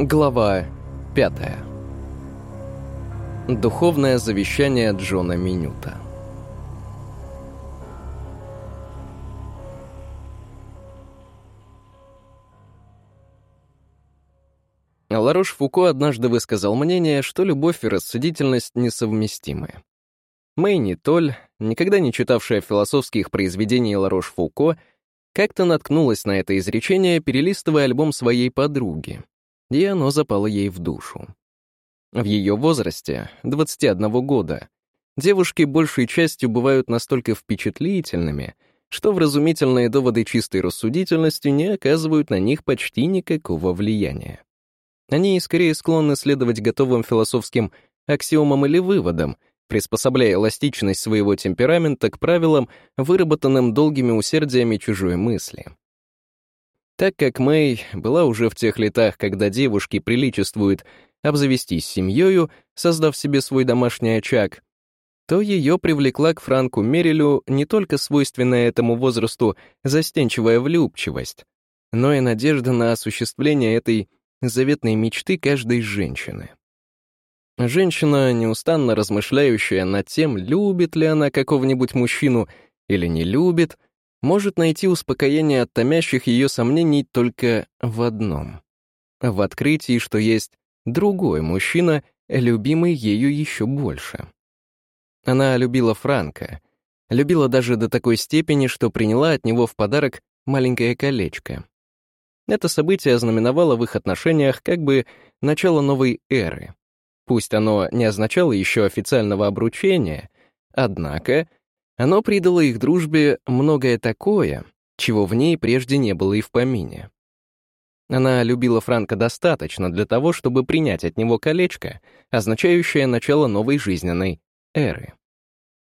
Глава 5. Духовное завещание Джона Минюта. Ларош Фуко однажды высказал мнение, что любовь и рассудительность несовместимы. Мэйни Толь, никогда не читавшая философских произведений Ларош Фуко, как-то наткнулась на это изречение, перелистывая альбом своей подруги, и оно запало ей в душу. В ее возрасте, 21 года, девушки большей частью бывают настолько впечатлительными, что вразумительные доводы чистой рассудительности не оказывают на них почти никакого влияния. Они скорее склонны следовать готовым философским аксиомам или выводам, приспособляя эластичность своего темперамента к правилам, выработанным долгими усердиями чужой мысли. Так как Мэй была уже в тех летах, когда девушки приличествуют обзавестись семьёю, создав себе свой домашний очаг, то ее привлекла к Франку Мерилю не только свойственная этому возрасту застенчивая влюбчивость, но и надежда на осуществление этой заветной мечты каждой женщины. Женщина, неустанно размышляющая над тем, любит ли она какого-нибудь мужчину или не любит, может найти успокоение от томящих ее сомнений только в одном — в открытии, что есть другой мужчина, любимый ею еще больше. Она любила Франка, любила даже до такой степени, что приняла от него в подарок маленькое колечко. Это событие ознаменовало в их отношениях как бы начало новой эры. Пусть оно не означало еще официального обручения, однако оно придало их дружбе многое такое, чего в ней прежде не было и в помине. Она любила Франка достаточно для того, чтобы принять от него колечко, означающее начало новой жизненной эры.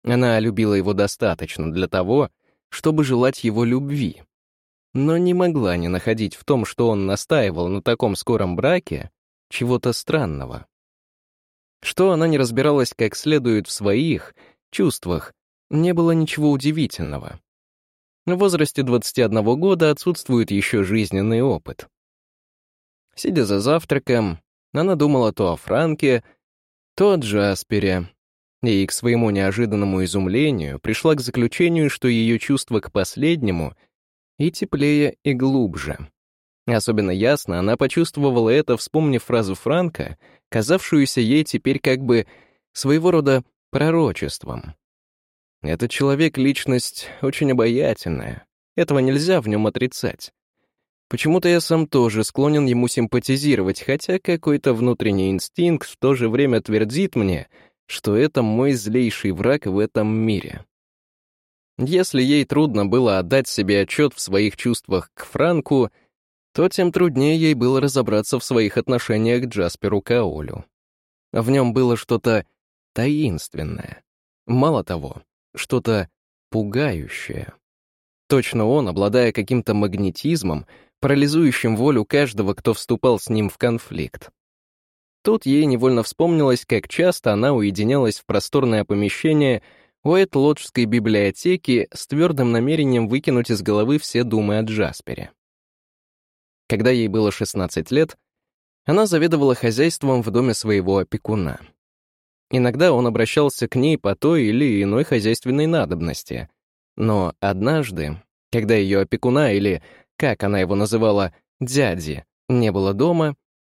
Она любила его достаточно для того, чтобы желать его любви, но не могла не находить в том, что он настаивал на таком скором браке, чего-то странного. Что она не разбиралась как следует в своих чувствах, не было ничего удивительного. В возрасте 21 года отсутствует еще жизненный опыт. Сидя за завтраком, она думала то о Франке, то о Джаспере, и к своему неожиданному изумлению пришла к заключению, что ее чувство к последнему и теплее, и глубже. Особенно ясно она почувствовала это, вспомнив фразу Франка, казавшуюся ей теперь как бы своего рода пророчеством. Этот человек — личность очень обаятельная. Этого нельзя в нем отрицать. Почему-то я сам тоже склонен ему симпатизировать, хотя какой-то внутренний инстинкт в то же время твердит мне, что это мой злейший враг в этом мире. Если ей трудно было отдать себе отчет в своих чувствах к Франку, то тем труднее ей было разобраться в своих отношениях к Джасперу Каолю. В нем было что-то таинственное. Мало того, что-то пугающее. Точно он, обладая каким-то магнетизмом, парализующим волю каждого, кто вступал с ним в конфликт. Тут ей невольно вспомнилось, как часто она уединялась в просторное помещение Уэйт-Лоджской библиотеки с твердым намерением выкинуть из головы все думы о Джаспере. Когда ей было 16 лет, она заведовала хозяйством в доме своего опекуна — Иногда он обращался к ней по той или иной хозяйственной надобности. Но однажды, когда ее опекуна или, как она его называла, дяди, не было дома,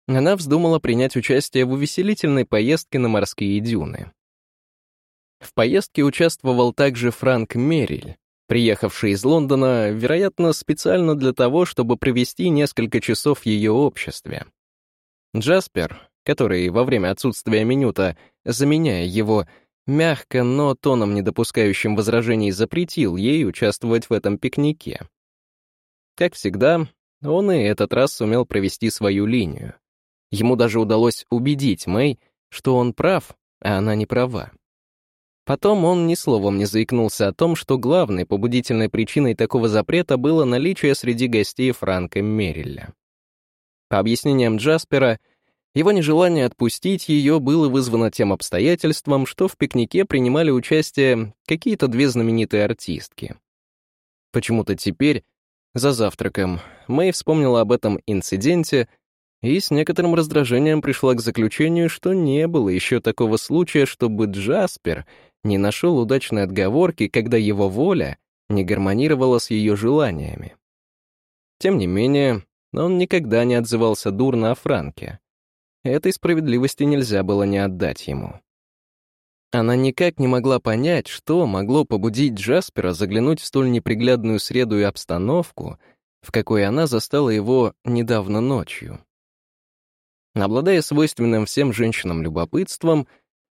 она вздумала принять участие в увеселительной поездке на морские дюны. В поездке участвовал также Франк Мериль, приехавший из Лондона, вероятно, специально для того, чтобы провести несколько часов в ее обществе. Джаспер, который во время отсутствия Минюта, заменяя его, мягко, но тоном, не допускающим возражений, запретил ей участвовать в этом пикнике. Как всегда, он и этот раз сумел провести свою линию. Ему даже удалось убедить Мэй, что он прав, а она не права. Потом он ни словом не заикнулся о том, что главной побудительной причиной такого запрета было наличие среди гостей Франка Мерилля. По объяснениям Джаспера, его нежелание отпустить ее было вызвано тем обстоятельством, что в пикнике принимали участие какие-то две знаменитые артистки. Почему-то теперь, за завтраком, Мэй вспомнила об этом инциденте и с некоторым раздражением пришла к заключению, что не было еще такого случая, чтобы Джаспер не нашел удачной отговорки, когда его воля не гармонировала с ее желаниями. Тем не менее, он никогда не отзывался дурно о Франке. Этой справедливости нельзя было не отдать ему. Она никак не могла понять, что могло побудить Джаспера заглянуть в столь неприглядную среду и обстановку, в какой она застала его недавно ночью. Обладая свойственным всем женщинам любопытством,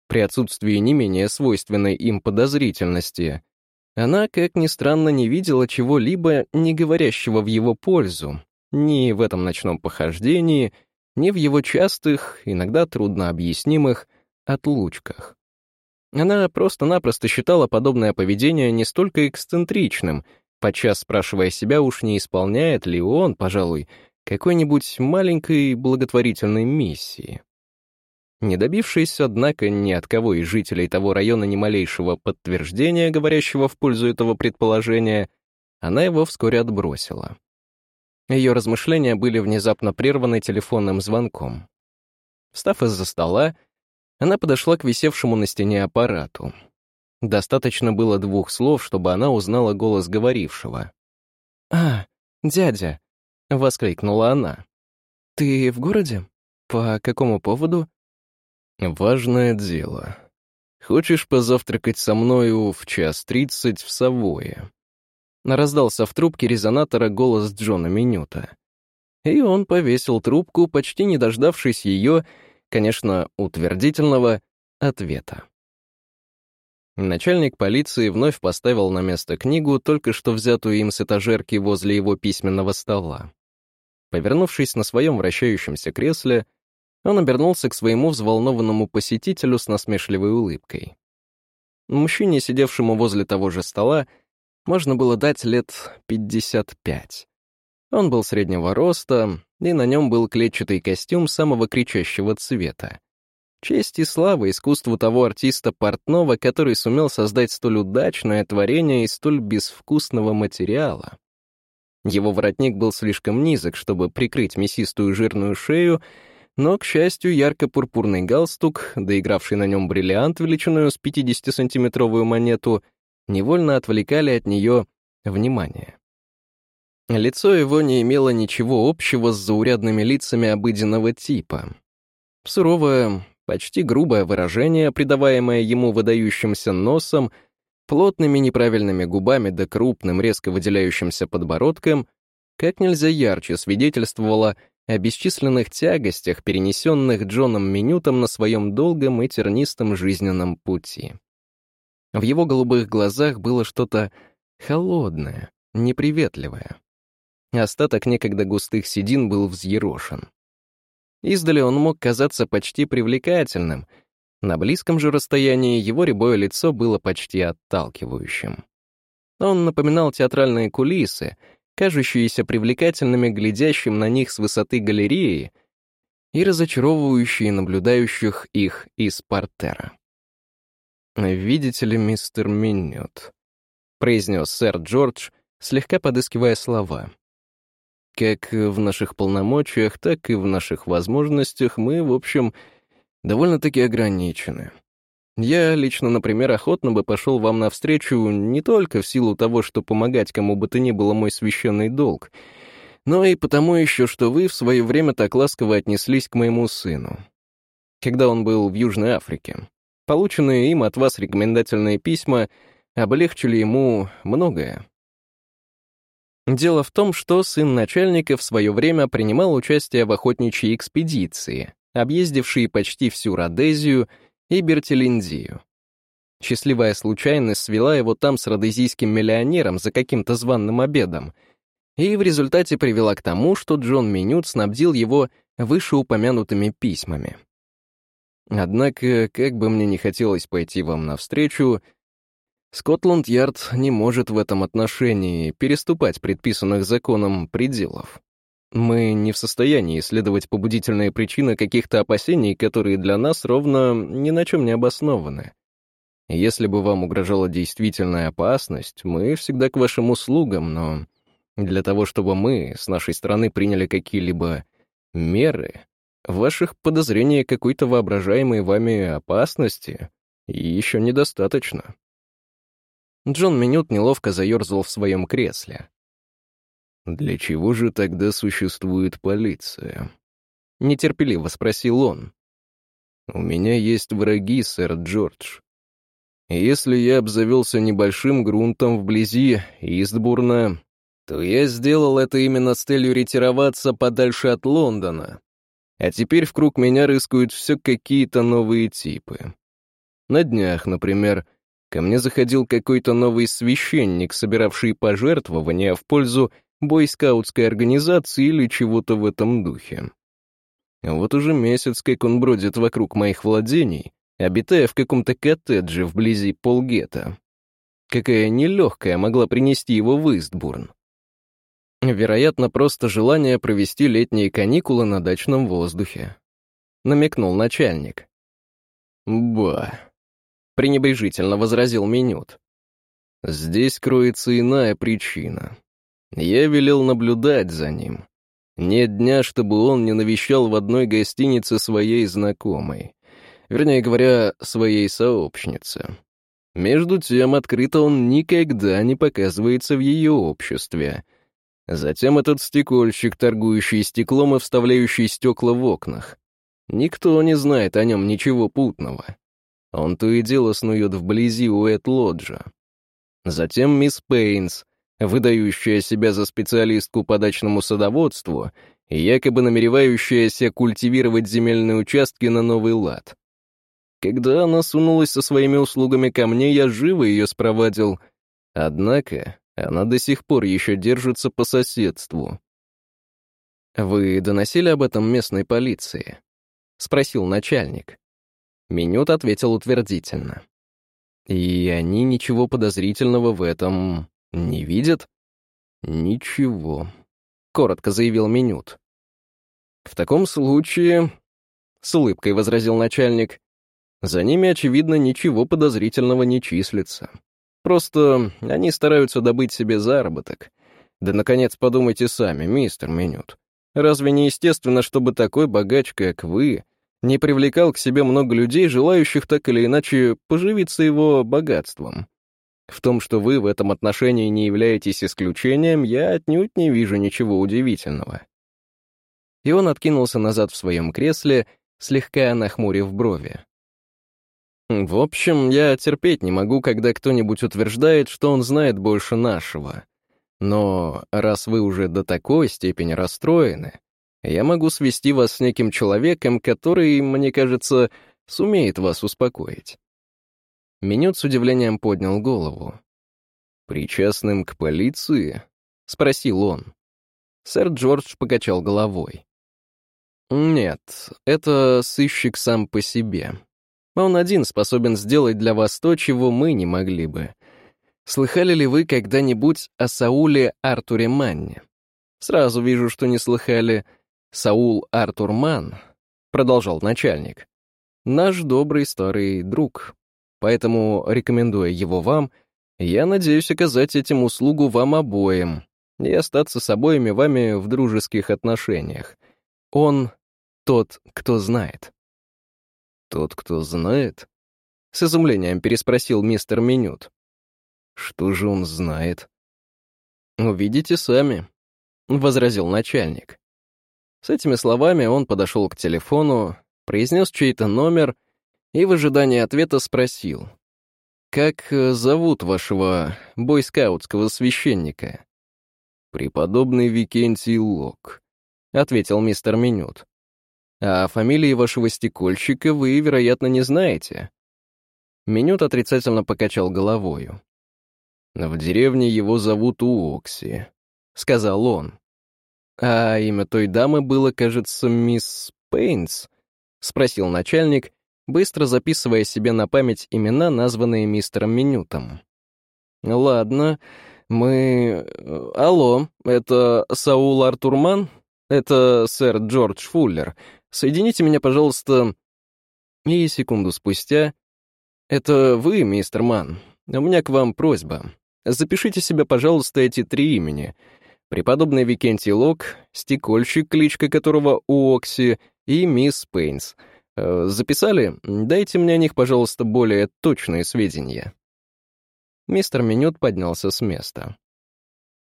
при отсутствии не менее свойственной им подозрительности, она, как ни странно, не видела чего-либо, не говорящего в его пользу, ни в этом ночном похождении, ни в его частых, иногда трудно объяснимых, отлучках. Она просто-напросто считала подобное поведение не столько эксцентричным, подчас спрашивая себя, уж не исполняет ли он, пожалуй, какой-нибудь маленькой благотворительной миссии. Не добившись, однако, ни от кого из жителей того района ни малейшего подтверждения, говорящего в пользу этого предположения, она его вскоре отбросила. Ее размышления были внезапно прерваны телефонным звонком. Встав из-за стола, она подошла к висевшему на стене аппарату. Достаточно было двух слов, чтобы она узнала голос говорившего. «А, дядя!» — воскликнула она. «Ты в городе? По какому поводу?» «Важное дело. Хочешь позавтракать со мною в час тридцать в Савое?» Раздался в трубке резонатора голос Джона Минюта. И он повесил трубку, почти не дождавшись ее, конечно, утвердительного, ответа. Начальник полиции вновь поставил на место книгу, только что взятую им с этажерки возле его письменного стола. Повернувшись на своем вращающемся кресле, он обернулся к своему взволнованному посетителю с насмешливой улыбкой. Мужчине, сидевшему возле того же стола, можно было дать лет 55. Он был среднего роста, и на нем был клетчатый костюм самого кричащего цвета. Честь и слава искусству того артиста портного, который сумел создать столь удачное творение из столь безвкусного материала. Его воротник был слишком низок, чтобы прикрыть мясистую жирную шею, но, к счастью, ярко-пурпурный галстук, доигравший на нем бриллиант величиной с 50-сантиметровую монету, невольно отвлекали от нее внимание. Лицо его не имело ничего общего с заурядными лицами обыденного типа. Суровое, почти грубое выражение, придаваемое ему выдающимся носом, плотными неправильными губами да крупным, резко выделяющимся подбородком, как нельзя ярче свидетельствовало о бесчисленных тягостях, перенесенных Джоном Минютом на своем долгом и тернистом жизненном пути. В его голубых глазах было что-то холодное, неприветливое. Остаток некогда густых седин был взъерошен. Издали он мог казаться почти привлекательным, на близком же расстоянии его рябое лицо было почти отталкивающим. Он напоминал театральные кулисы, кажущиеся привлекательными глядящим на них с высоты галереи и разочаровывающие наблюдающих их из портера. «Видите ли, мистер Миннет», — произнес сэр Джордж, слегка подыскивая слова. «Как в наших полномочиях, так и в наших возможностях мы, в общем, довольно-таки ограничены. Я лично, например, охотно бы пошел вам навстречу не только в силу того, что помогать кому бы то ни было мой священный долг, но и потому еще, что вы в свое время так ласково отнеслись к моему сыну, когда он был в Южной Африке. Полученные им от вас рекомендательные письма облегчили ему многое. Дело в том, что сын начальника в свое время принимал участие в охотничьей экспедиции, объездившей почти всю Родезию и Бертелиндию. Счастливая случайность свела его там с родезийским миллионером за каким-то званным обедом, и в результате привела к тому, что Джон Минют снабдил его вышеупомянутыми письмами. Однако, как бы мне не хотелось пойти вам навстречу, Скотланд-Ярд не может в этом отношении переступать предписанных законом пределов. Мы не в состоянии исследовать побудительные причины каких-то опасений, которые для нас ровно ни на чем не обоснованы. Если бы вам угрожала действительная опасность, мы всегда к вашим услугам, но для того, чтобы мы с нашей стороны приняли какие-либо меры, ваших подозрений какой-то воображаемой вами опасности еще недостаточно. Джон Минют неловко заерзал в своем кресле. «Для чего же тогда существует полиция?» Нетерпеливо спросил он. «У меня есть враги, сэр Джордж. Если я обзавелся небольшим грунтом вблизи Истбурна, то я сделал это именно с целью ретироваться подальше от Лондона. А теперь в круг меня рыскают все какие-то новые типы. На днях, например, ко мне заходил какой-то новый священник, собиравший пожертвования в пользу бойскаутской организации или чего-то в этом духе. Вот уже месяц, как он бродит вокруг моих владений, обитая в каком-то коттедже вблизи Полгета. Какая нелегкая могла принести его в Истбурн. Вероятно, просто желание провести летние каникулы на дачном воздухе. Намекнул начальник. «Ба!» — пренебрежительно возразил Минют. «Здесь кроется иная причина. Я велел наблюдать за ним. Нет дня, чтобы он не навещал в одной гостинице своей знакомой. Вернее говоря, своей сообщницы. Между тем, открыто он никогда не показывается в ее обществе. Затем этот стекольщик, торгующий стеклом и вставляющий стекла в окнах. Никто не знает о нем ничего путного. Он то и дело снует вблизи Уэт-Лоджа. Затем мисс Пейнс, выдающая себя за специалистку по дачному садоводству и якобы намеревающаяся культивировать земельные участки на новый лад. Когда она сунулась со своими услугами ко мне, я живо ее спровадил. Однако она до сих пор еще держится по соседству. «Вы доносили об этом местной полиции?» — спросил начальник. Минют ответил утвердительно. «И они ничего подозрительного в этом не видят?» «Ничего», — коротко заявил Минют. «В таком случае...» — с улыбкой возразил начальник. «За ними, очевидно, ничего подозрительного не числится. Просто они стараются добыть себе заработок. Да, наконец, подумайте сами, мистер Минют. Разве не естественно, чтобы такой богач, как вы, не привлекал к себе много людей, желающих так или иначе поживиться его богатством? В том, что вы в этом отношении не являетесь исключением, я отнюдь не вижу ничего удивительного. И он откинулся назад в своем кресле, слегка нахмурив брови. В общем, я терпеть не могу, когда кто-нибудь утверждает, что он знает больше нашего. Но раз вы уже до такой степени расстроены, я могу свести вас с неким человеком, который, мне кажется, сумеет вас успокоить. Минют с удивлением поднял голову. «Причастным к полиции?» — спросил он. Сэр Джордж покачал головой. «Нет, это сыщик сам по себе. Он один способен сделать для вас то, чего мы не могли бы. Слыхали ли вы когда-нибудь о Сауле Артуре Манне? Сразу вижу, что не слыхали. Саул Артур Ман, продолжал начальник, наш добрый старый друг. Поэтому, рекомендуя его вам, я надеюсь оказать этим услугу вам обоим и остаться с обоими вами в дружеских отношениях. Он тот, кто знает. «Тот, кто знает?» — с изумлением переспросил мистер Минют. «Что же он знает?» «Увидите сами», — возразил начальник. С этими словами он подошел к телефону, произнес чей-то номер и в ожидании ответа спросил. «Как э, зовут вашего бойскаутского священника?» «Преподобный Викентий Лок», — ответил мистер Минют. А фамилии вашего стекольщика вы, вероятно, не знаете. Минют отрицательно покачал головою. «В деревне его зовут Уокси», — сказал он. «А имя той дамы было, кажется, мисс Пейнс?» — спросил начальник, быстро записывая себе на память имена, названные мистером Минютом. «Ладно, мы... Алло, это Саул Артурман? Это сэр Джордж Фуллер. Соедините меня, пожалуйста...» И секунду спустя... «Это вы, мистер Ман. У меня к вам просьба. Запишите себе, пожалуйста, эти три имени. Преподобный Викентий Лок, стекольщик, кличка которого Уокси, и мисс Пейнс. Э, записали? Дайте мне о них, пожалуйста, более точные сведения. Мистер Минют поднялся с места.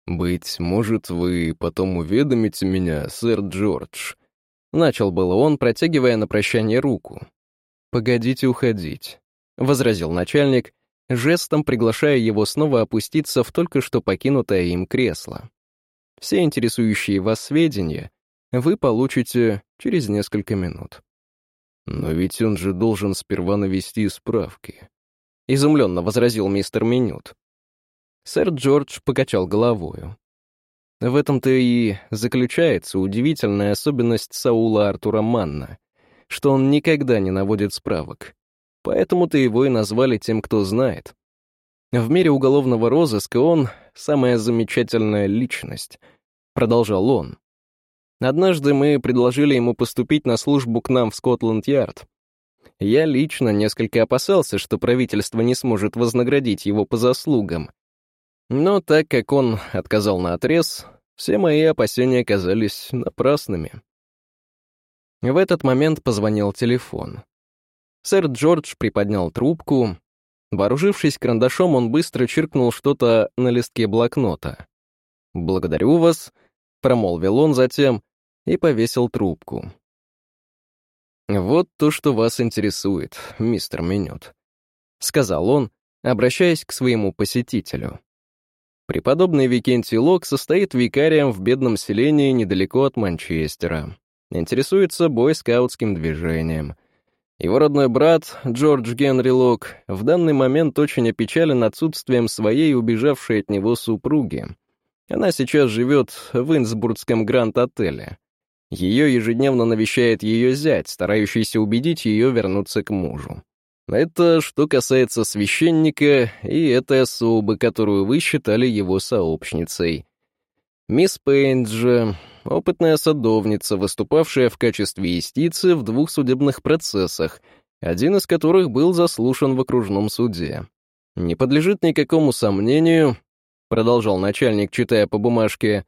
«Быть может, вы потом уведомите меня, сэр Джордж?» Начал было он, протягивая на прощание руку. «Погодите уходить», — возразил начальник, жестом приглашая его снова опуститься в только что покинутое им кресло. «Все интересующие вас сведения вы получите через несколько минут». «Но ведь он же должен сперва навести справки», — изумленно возразил мистер Минют. Сэр Джордж покачал головою. В этом-то и заключается удивительная особенность Саула Артура Манна, что он никогда не наводит справок. Поэтому-то его и назвали тем, кто знает. В мире уголовного розыска он — самая замечательная личность, продолжал он. Однажды мы предложили ему поступить на службу к нам в Скотланд-Ярд. Я лично несколько опасался, что правительство не сможет вознаградить его по заслугам. Но так как он отказал на отрез, все мои опасения казались напрасными. В этот момент позвонил телефон. Сэр Джордж приподнял трубку. Вооружившись карандашом, он быстро чиркнул что-то на листке блокнота. «Благодарю вас», — промолвил он затем, и повесил трубку. «Вот то, что вас интересует, мистер Минют», — сказал он, обращаясь к своему посетителю. Преподобный Викентий Лок состоит викарием в бедном селении недалеко от Манчестера. Интересуется бойскаутским движением. Его родной брат, Джордж Генри Лок, в данный момент очень опечален отсутствием своей убежавшей от него супруги. Она сейчас живет в Инсбургском Гранд-отеле. Ее ежедневно навещает ее зять, старающийся убедить ее вернуться к мужу. Это что касается священника и этой особы, которую вы считали его сообщницей. Мисс Пейнт опытная садовница, выступавшая в качестве истицы в двух судебных процессах, один из которых был заслушан в окружном суде. Не подлежит никакому сомнению, продолжал начальник, читая по бумажке,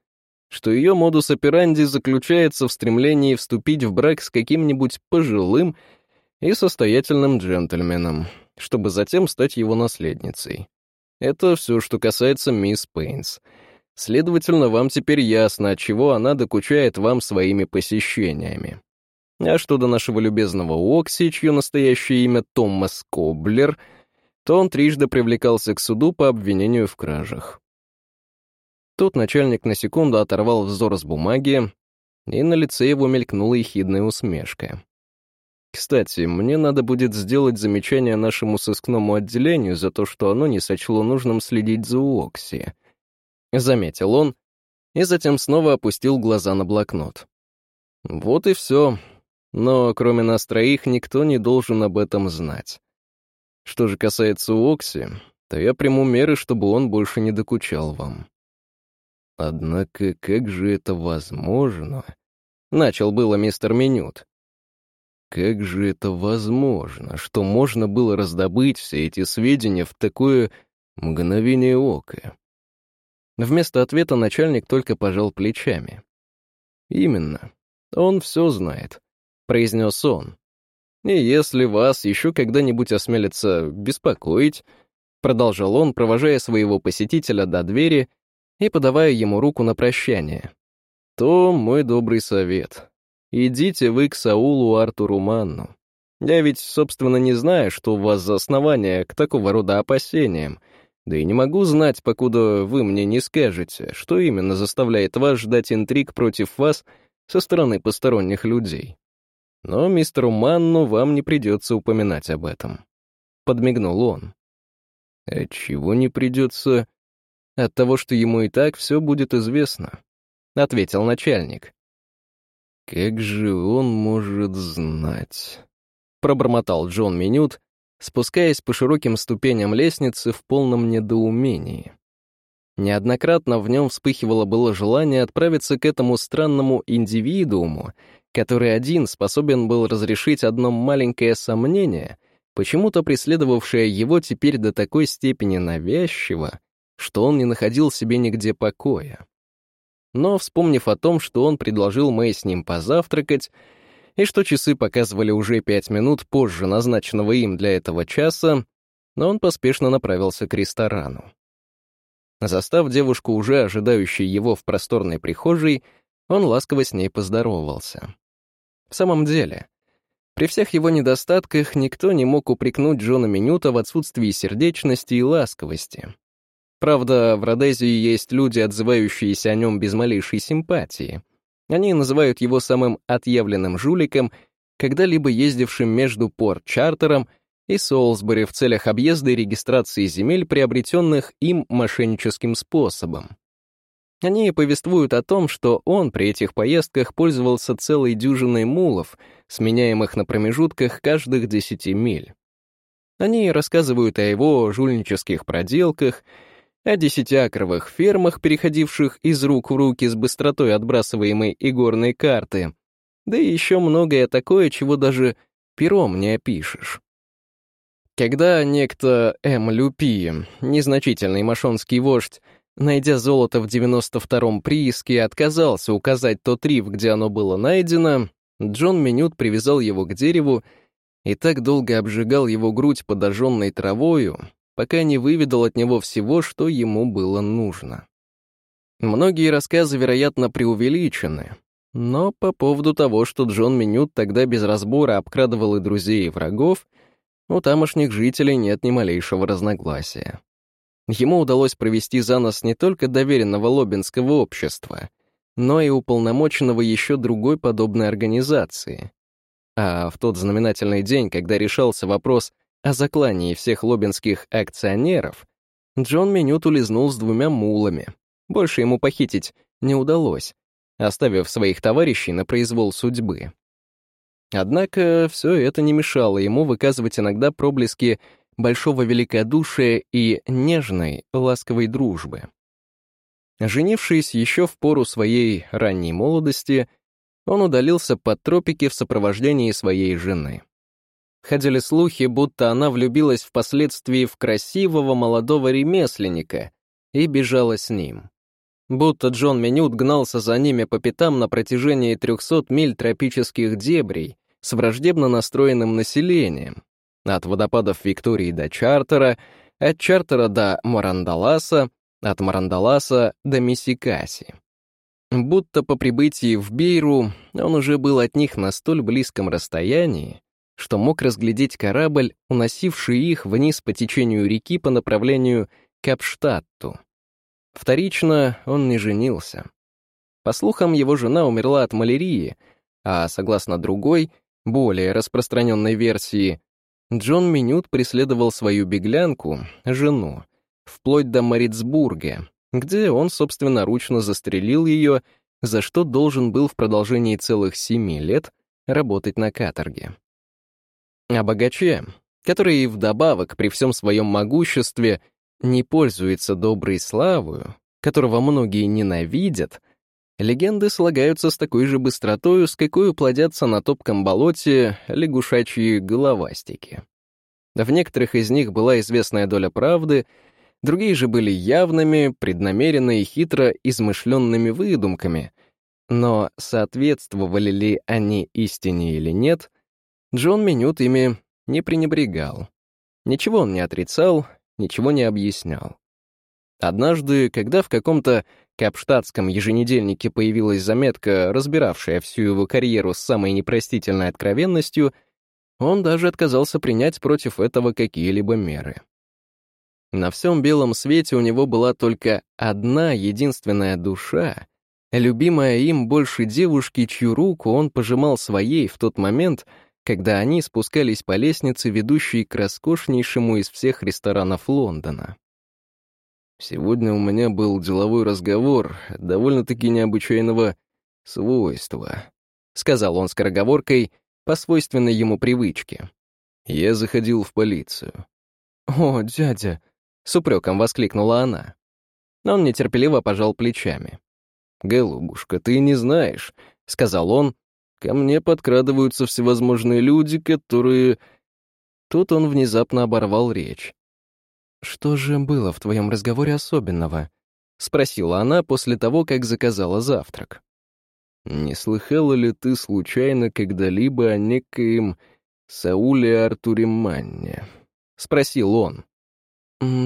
что ее модус операнди заключается в стремлении вступить в брак с каким-нибудь пожилым и состоятельным джентльменом, чтобы затем стать его наследницей. Это все, что касается мисс Пейнс. Следовательно, вам теперь ясно, от чего она докучает вам своими посещениями. А что до нашего любезного Окси, чье настоящее имя Томас Коблер, то он трижды привлекался к суду по обвинению в кражах. Тут начальник на секунду оторвал взор с бумаги, и на лице его мелькнула ехидная усмешка. «Кстати, мне надо будет сделать замечание нашему сыскному отделению за то, что оно не сочло нужным следить за Уокси», — заметил он, и затем снова опустил глаза на блокнот. «Вот и все. Но кроме нас троих никто не должен об этом знать. Что же касается Уокси, то я приму меры, чтобы он больше не докучал вам». Однако как же это возможно? Начал было мистер Минют. Как же это возможно, что можно было раздобыть все эти сведения в такое мгновение ока? Вместо ответа начальник только пожал плечами. «Именно. Он все знает», — произнес он. «И если вас еще когда-нибудь осмелится беспокоить», — продолжал он, провожая своего посетителя до двери и подавая ему руку на прощание. «То мой добрый совет. Идите вы к Саулу Артуру Манну. Я ведь, собственно, не знаю, что у вас за основания к такого рода опасениям, да и не могу знать, покуда вы мне не скажете, что именно заставляет вас ждать интриг против вас со стороны посторонних людей. Но мистеру Манну вам не придется упоминать об этом». Подмигнул он. «Отчего не придется?» От того, что ему и так все будет известно», — ответил начальник. «Как же он может знать?» — пробормотал Джон Минют, спускаясь по широким ступеням лестницы в полном недоумении. Неоднократно в нем вспыхивало было желание отправиться к этому странному индивидууму, который один способен был разрешить одно маленькое сомнение, почему-то преследовавшее его теперь до такой степени навязчиво, что он не находил себе нигде покоя. Но, вспомнив о том, что он предложил Мэй с ним позавтракать, и что часы показывали уже пять минут позже назначенного им для этого часа, он поспешно направился к ресторану. Застав девушку, уже ожидающей его в просторной прихожей, он ласково с ней поздоровался. В самом деле, при всех его недостатках никто не мог упрекнуть Джона Минюта в отсутствии сердечности и ласковости. Правда, в Родезии есть люди, отзывающиеся о нем без малейшей симпатии. Они называют его самым отъявленным жуликом, когда-либо ездившим между Порт-Чартером и Солсбери в целях объезда и регистрации земель, приобретенных им мошенническим способом. Они повествуют о том, что он при этих поездках пользовался целой дюжиной мулов, сменяемых на промежутках каждых десяти миль. Они рассказывают о его жульнических проделках, о десятиакровых фермах, переходивших из рук в руки с быстротой отбрасываемой игорной карты, да и еще многое такое, чего даже пером не опишешь. Когда некто М. Люпи, незначительный машонский вождь, Найдя золото в 92-м прииске, отказался указать тот риф, где оно было найдено, Джон Минют привязал его к дереву и так долго обжигал его грудь подожженной травою, пока не выведал от него всего, что ему было нужно. Многие рассказы, вероятно, преувеличены, но по поводу того, что Джон Минют тогда без разбора обкрадывал и друзей, и врагов, у тамошних жителей нет ни малейшего разногласия. Ему удалось провести за нос не только доверенного лоббинского общества, но и уполномоченного еще другой подобной организации. А в тот знаменательный день, когда решался вопрос о заклании всех лоббинских акционеров, Джон Минют улизнул с двумя мулами. Больше ему похитить не удалось, оставив своих товарищей на произвол судьбы. Однако все это не мешало ему выказывать иногда проблески большого великодушия и нежной, ласковой дружбы. Женившись еще в пору своей ранней молодости, он удалился под тропики в сопровождении своей жены. Ходили слухи, будто она влюбилась впоследствии в красивого молодого ремесленника и бежала с ним. Будто Джон Минют гнался за ними по пятам на протяжении 300 миль тропических дебрей с враждебно настроенным населением, от водопадов Виктории до Чартера, от Чартера до Марандаласа, от Марандаласа до Миссикаси. Будто по прибытии в Бейру он уже был от них на столь близком расстоянии, что мог разглядеть корабль, уносивший их вниз по течению реки по направлению к Апштадту. Вторично он не женился. По слухам, его жена умерла от малярии, а, согласно другой, более распространенной версии, Джон Минют преследовал свою беглянку, жену, вплоть до Марицбурга, где он собственноручно застрелил ее, за что должен был в продолжении целых семи лет работать на каторге. О богаче, который вдобавок при всем своем могуществе не пользуется доброй славою, которого многие ненавидят, легенды слагаются с такой же быстротою, с какой плодятся на топком болоте лягушачьи головастики. В некоторых из них была известная доля правды, другие же были явными, преднамеренно и хитро измышленными выдумками. Но соответствовали ли они истине или нет, Джон Минют ими не пренебрегал. Ничего он не отрицал, ничего не объяснял. Однажды, когда в каком-то капштадтском еженедельнике появилась заметка, разбиравшая всю его карьеру с самой непростительной откровенностью, он даже отказался принять против этого какие-либо меры. На всем белом свете у него была только одна единственная душа, любимая им больше девушки, чью руку он пожимал своей в тот момент, когда они спускались по лестнице, ведущей к роскошнейшему из всех ресторанов Лондона. Сегодня у меня был деловой разговор довольно-таки необычайного свойства, сказал он скороговоркой по свойственной ему привычке. Я заходил в полицию. «О, дядя!» — с упреком воскликнула она. Он нетерпеливо пожал плечами. «Голубушка, ты не знаешь», — сказал он, — «ко мне подкрадываются всевозможные люди, которые...» Тут он внезапно оборвал речь. «Что же было в твоем разговоре особенного?» — спросила она после того, как заказала завтрак. «Не слыхала ли ты случайно когда-либо о некоем Сауле Артуре Манне?» — спросил он.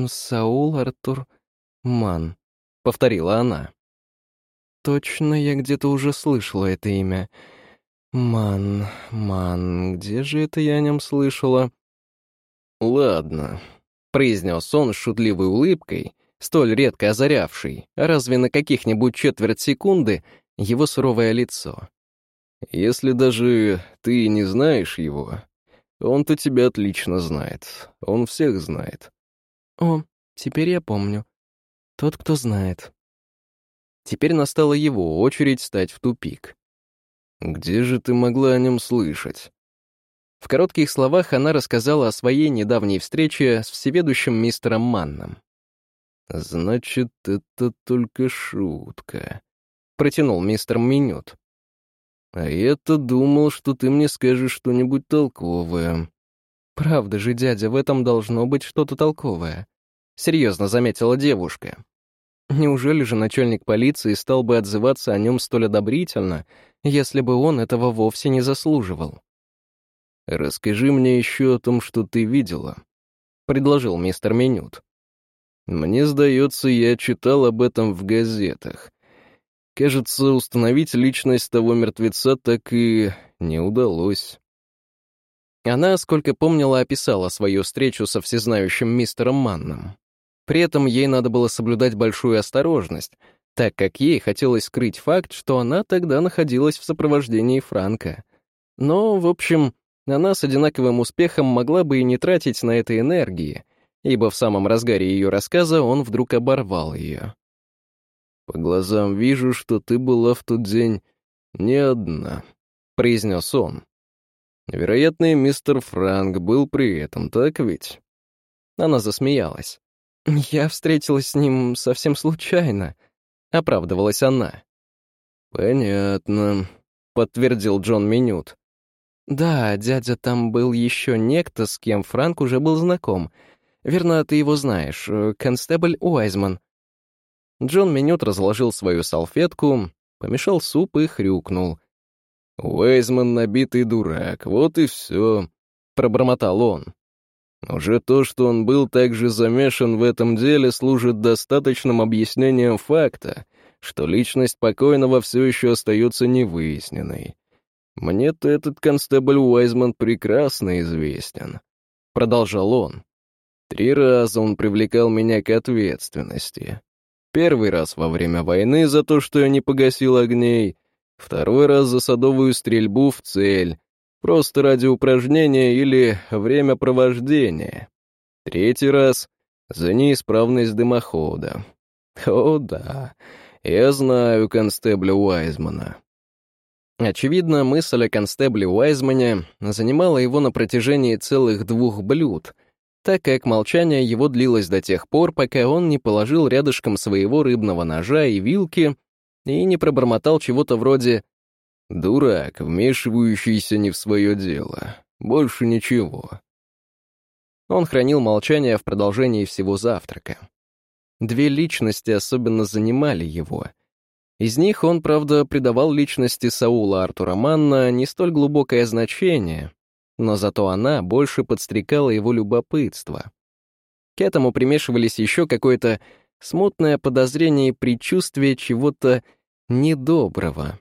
«Саул Артур Ман», — повторила она. «Точно я где-то уже слышала это имя. Ман, Ман, где же это я о нем слышала?» «Ладно», — произнес он с шутливой улыбкой, столь редко озарявший, разве на каких-нибудь четверть секунды, его суровое лицо. «Если даже ты не знаешь его, он-то тебя отлично знает. Он всех знает». «О, теперь я помню. Тот, кто знает». Теперь настала его очередь стать в тупик. «Где же ты могла о нем слышать?» В коротких словах она рассказала о своей недавней встрече с всеведущим мистером Манном. «Значит, это только шутка», — протянул мистер Минют. «А я-то думал, что ты мне скажешь что-нибудь толковое». «Правда же, дядя, в этом должно быть что-то толковое», — серьезно заметила девушка. Неужели же начальник полиции стал бы отзываться о нем столь одобрительно, если бы он этого вовсе не заслуживал? «Расскажи мне еще о том, что ты видела», — предложил мистер Минют. «Мне сдается, я читал об этом в газетах. Кажется, установить личность того мертвеца так и не удалось». Она, сколько помнила, описала свою встречу со всезнающим мистером Манном. При этом ей надо было соблюдать большую осторожность, так как ей хотелось скрыть факт, что она тогда находилась в сопровождении Франка. Но, в общем, она с одинаковым успехом могла бы и не тратить на это энергии, ибо в самом разгаре ее рассказа он вдруг оборвал ее. «По глазам вижу, что ты была в тот день не одна», — произнес он. «Вероятно, мистер Франк был при этом, так ведь?» Она засмеялась. «Я встретилась с ним совсем случайно», — оправдывалась она. «Понятно», — подтвердил Джон Минют. «Да, дядя, там был еще некто, с кем Франк уже был знаком. Верно, ты его знаешь, э, констебль Уайзман». Джон Минют разложил свою салфетку, помешал суп и хрюкнул. «Уэйзман — набитый дурак, вот и все», — пробормотал он. «Уже то, что он был также замешан в этом деле, служит достаточным объяснением факта, что личность покойного все еще остается невыясненной. «Мне-то этот констебль Уайзман прекрасно известен», — продолжал он. «Три раза он привлекал меня к ответственности. Первый раз во время войны за то, что я не погасил огней, второй раз за садовую стрельбу в цель, просто ради упражнения или времяпровождения, третий раз за неисправность дымохода. О да, я знаю констебля Уайзмана. Очевидно, мысль о констебле Уайзмане занимала его на протяжении целых двух блюд, так как молчание его длилось до тех пор, пока он не положил рядышком своего рыбного ножа и вилки и не пробормотал чего-то вроде «Дурак, вмешивающийся не в свое дело. Больше ничего». Он хранил молчание в продолжении всего завтрака. Две личности особенно занимали его, из них он, правда, придавал личности Саула Артура Манна не столь глубокое значение, но зато она больше подстрекала его любопытство. К этому примешивались еще какое-то смутное подозрение и предчувствие чего-то недоброго.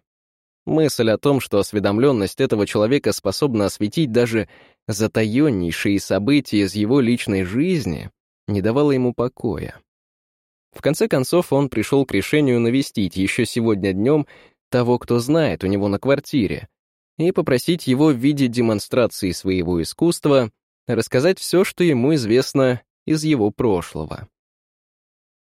Мысль о том, что осведомленность этого человека способна осветить даже затаеннейшие события из его личной жизни, не давала ему покоя. В конце концов, он пришел к решению навестить еще сегодня днем того, кто знает у него на квартире, и попросить его в виде демонстрации своего искусства рассказать все, что ему известно из его прошлого.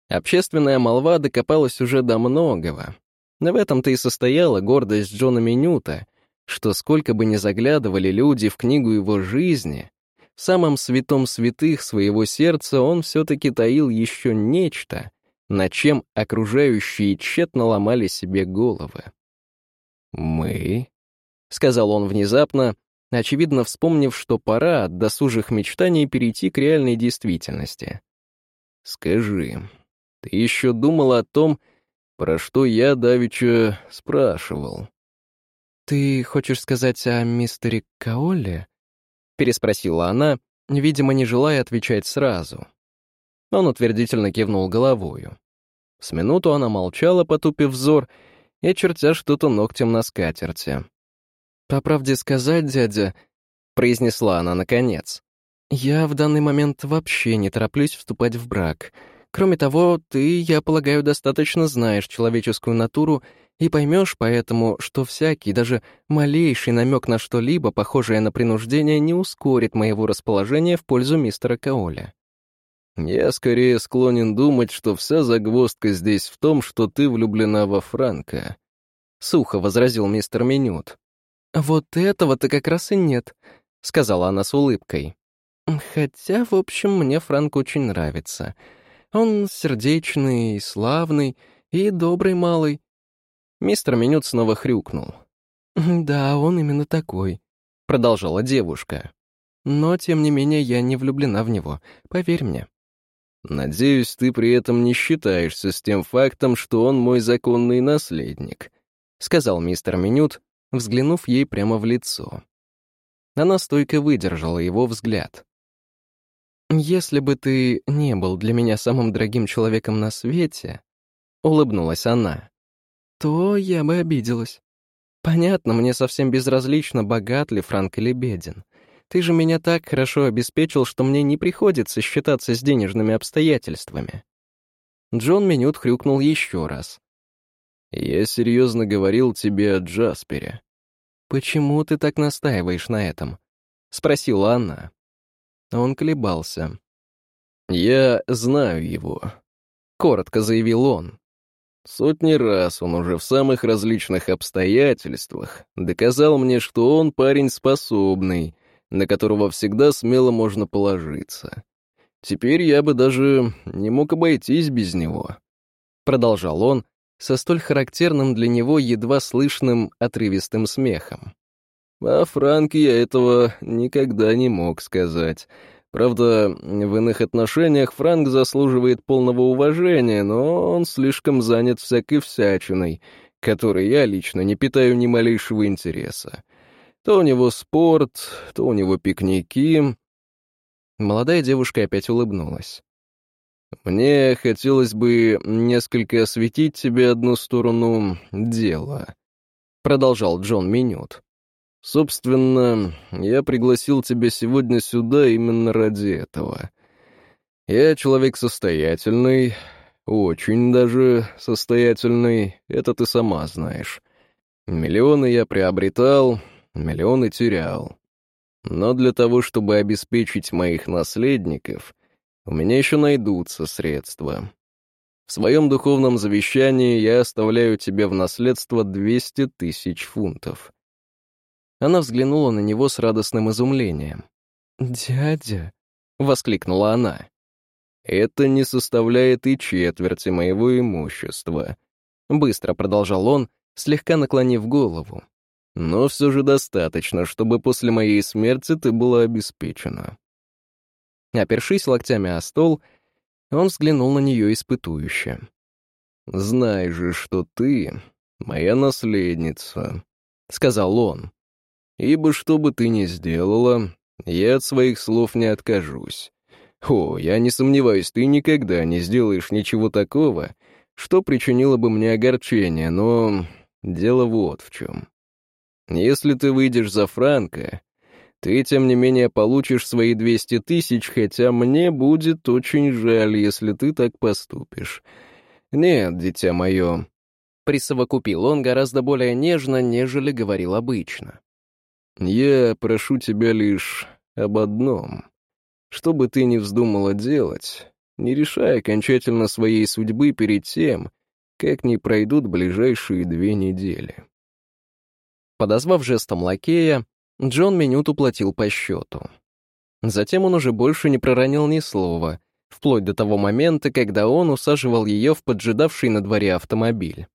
Общественная молва докопалась уже до многого. В этом-то и состояла гордость Джона Минюта, что сколько бы ни заглядывали люди в книгу его жизни, в самом святом святых своего сердца он все-таки таил еще нечто, над чем окружающие тщетно ломали себе головы. «Мы?» — сказал он внезапно, очевидно вспомнив, что пора от досужих мечтаний перейти к реальной действительности. «Скажи, Ты еще думала о том, про что я давеча спрашивал. «Ты хочешь сказать о мистере Каоле?» — переспросила она, видимо, не желая отвечать сразу. Он утвердительно кивнул головою. С минуту она молчала, потупив взор, и чертя что-то ногтем на скатерти. «По правде сказать, дядя», — произнесла она наконец, «я в данный момент вообще не тороплюсь вступать в брак. Кроме того, ты, я полагаю, достаточно знаешь человеческую натуру и поймешь поэтому, что всякий, даже малейший намек на что-либо, похожее на принуждение, не ускорит моего расположения в пользу мистера Каоля. Я скорее склонен думать, что вся загвоздка здесь в том, что ты влюблена во Франка. Сухо возразил мистер Минют. Вот этого-то как раз и нет, сказала она с улыбкой. Хотя, в общем, мне Франк очень нравится. Он сердечный, славный и добрый малый. Мистер Минют снова хрюкнул. «Да, он именно такой», — продолжала девушка. «Но, тем не менее, я не влюблена в него, поверь мне». Надеюсь, ты при этом не считаешься с тем фактом, что он мой законный наследник», — сказал мистер Минют, взглянув ей прямо в лицо. Она стойко выдержала его взгляд. «Если бы ты не был для меня самым дорогим человеком на свете», — улыбнулась она, — «то я бы обиделась. Понятно, мне совсем безразлично, богат ли Франк или беден. Ты же меня так хорошо обеспечил, что мне не приходится считаться с денежными обстоятельствами». Джон Минют хрюкнул еще раз. «Я серьезно говорил тебе о Джаспере». «Почему ты так настаиваешь на этом?» — спросила она. Он колебался. «Я знаю его», — коротко заявил он. Сотни раз он уже в самых различных обстоятельствах доказал мне, что он парень способный, на которого всегда смело можно положиться. Теперь я бы даже не мог обойтись без него. Продолжал он со столь характерным для него едва слышным отрывистым смехом. О Франке я этого никогда не мог сказать. Правда, в иных отношениях Франк заслуживает полного уважения, но он слишком занят всякой всячиной, которой я лично не питаю ни малейшего интереса. То у него спорт, то у него пикники. Молодая девушка опять улыбнулась. «Мне хотелось бы несколько осветить тебе одну сторону дела», — продолжал Джон Минют. «Собственно, я пригласил тебя сегодня сюда именно ради этого. Я человек состоятельный, очень даже состоятельный, это ты сама знаешь. Миллионы я приобретал, миллионы терял. Но для того, чтобы обеспечить моих наследников, у меня еще найдутся средства. В своем духовном завещании я оставляю тебе в наследство 200 тысяч фунтов. Она взглянула на него с радостным изумлением. «Дядя!» — воскликнула она. «Это не составляет и четверти моего имущества», — быстро продолжал он, слегка наклонив голову но все же достаточно, чтобы после моей смерти ты была обеспечена». Опершись локтями о стол, он взглянул на нее испытующе. «Знай же, что ты моя наследница», — сказал он. «Ибо что бы ты ни сделала, я от своих слов не откажусь. О, я не сомневаюсь, ты никогда не сделаешь ничего такого, что причинило бы мне огорчение, но дело вот в чем. Если ты выйдешь за Франка, ты, тем не менее, получишь свои 200 тысяч, хотя мне будет очень жаль, если ты так поступишь. Нет, дитя мое, — присовокупил он гораздо более нежно, нежели говорил обычно. Я прошу тебя лишь об одном. Что бы ты ни вздумала делать, не решай окончательно своей судьбы перед тем, как не пройдут ближайшие две недели. Подозвав жестом лакея, Джон Минют уплатил по счету. Затем он уже больше не проронил ни слова, вплоть до того момента, когда он усаживал ее в поджидавший на дворе автомобиль.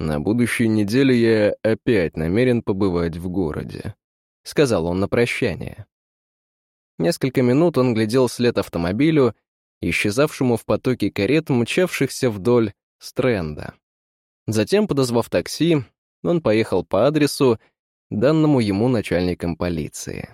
«На будущей неделе я опять намерен побывать в городе», — сказал он на прощание. Несколько минут он глядел вслед автомобилю, исчезавшему в потоке карет, мчавшихся вдоль стренда. Затем, подозвав такси, он поехал по адресу, данному ему начальником полиции.